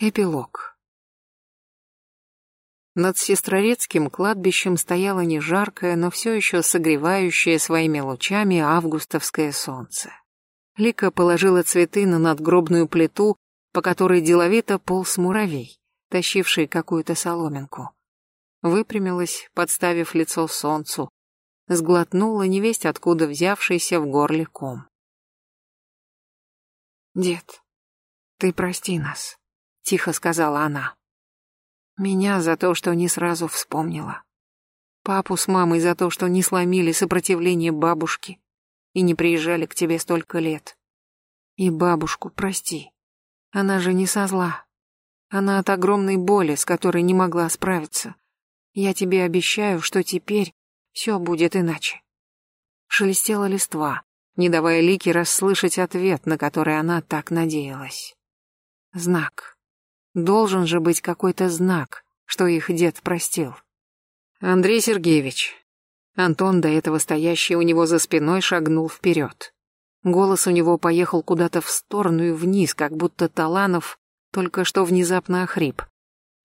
Эпилог. Над Сестрорецким кладбищем стояло не жаркое, но все еще согревающее своими лучами августовское солнце. Лика положила цветы на надгробную плиту, по которой деловито полз муравей, тащивший какую-то соломинку. Выпрямилась, подставив лицо солнцу, сглотнула невесть откуда взявшийся в горле ком. «Дед, ты прости нас», тихо сказала она. Меня за то, что не сразу вспомнила. Папу с мамой за то, что не сломили сопротивление бабушки и не приезжали к тебе столько лет. И бабушку прости. Она же не со зла. Она от огромной боли, с которой не могла справиться. Я тебе обещаю, что теперь все будет иначе. Шелестела листва, не давая Лике расслышать ответ, на который она так надеялась. Знак. Должен же быть какой-то знак, что их дед простил. Андрей Сергеевич. Антон, до этого стоящий у него за спиной, шагнул вперед. Голос у него поехал куда-то в сторону и вниз, как будто Таланов только что внезапно охрип.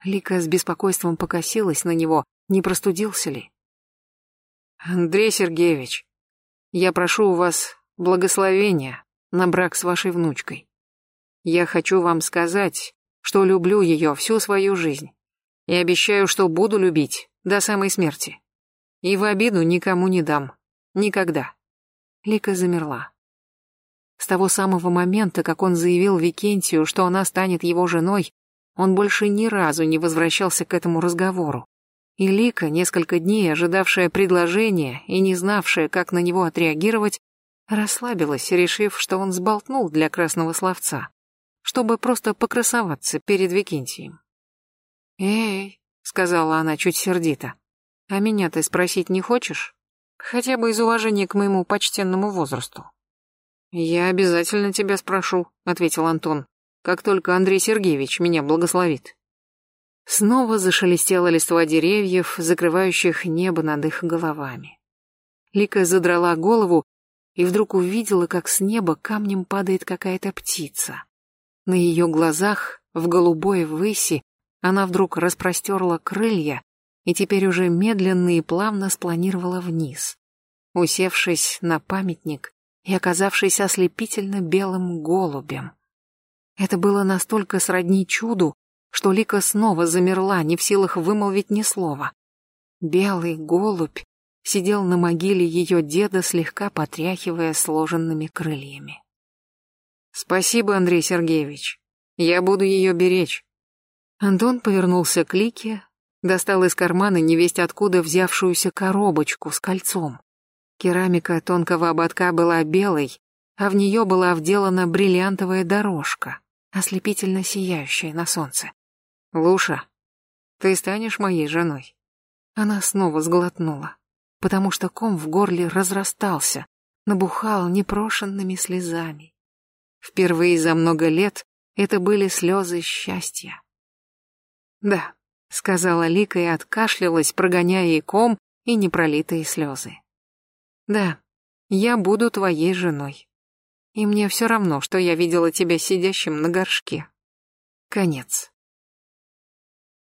Лика с беспокойством покосилась на него, не простудился ли. «Андрей Сергеевич, я прошу у вас благословения на брак с вашей внучкой. Я хочу вам сказать, что люблю ее всю свою жизнь. И обещаю, что буду любить до самой смерти. И в обиду никому не дам. Никогда. Лика замерла. С того самого момента, как он заявил Викентию, что она станет его женой, он больше ни разу не возвращался к этому разговору. И Лика, несколько дней ожидавшая предложения и не знавшая, как на него отреагировать, расслабилась, решив, что он сболтнул для красного словца чтобы просто покрасоваться перед Викентием. «Эй», — сказала она чуть сердито, — «а меня ты спросить не хочешь? Хотя бы из уважения к моему почтенному возрасту». «Я обязательно тебя спрошу», — ответил Антон, «как только Андрей Сергеевич меня благословит». Снова зашелестела листва деревьев, закрывающих небо над их головами. Лика задрала голову и вдруг увидела, как с неба камнем падает какая-то птица. На ее глазах, в голубой выси, она вдруг распростерла крылья и теперь уже медленно и плавно спланировала вниз. Усевшись на памятник и оказавшись ослепительно белым голубем. Это было настолько сродни чуду, что Лика снова замерла, не в силах вымолвить ни слова. Белый голубь сидел на могиле ее деда, слегка потряхивая сложенными крыльями. Спасибо, Андрей Сергеевич. Я буду ее беречь. Антон повернулся к Лике, достал из кармана невесть откуда взявшуюся коробочку с кольцом. Керамика тонкого ободка была белой, а в нее была вделана бриллиантовая дорожка, ослепительно сияющая на солнце. «Луша, ты станешь моей женой?» Она снова сглотнула, потому что ком в горле разрастался, набухал непрошенными слезами. Впервые за много лет это были слезы счастья. «Да», — сказала Лика и откашлялась, прогоняя и ком, и непролитые слезы. «Да, я буду твоей женой. И мне все равно, что я видела тебя сидящим на горшке». Конец.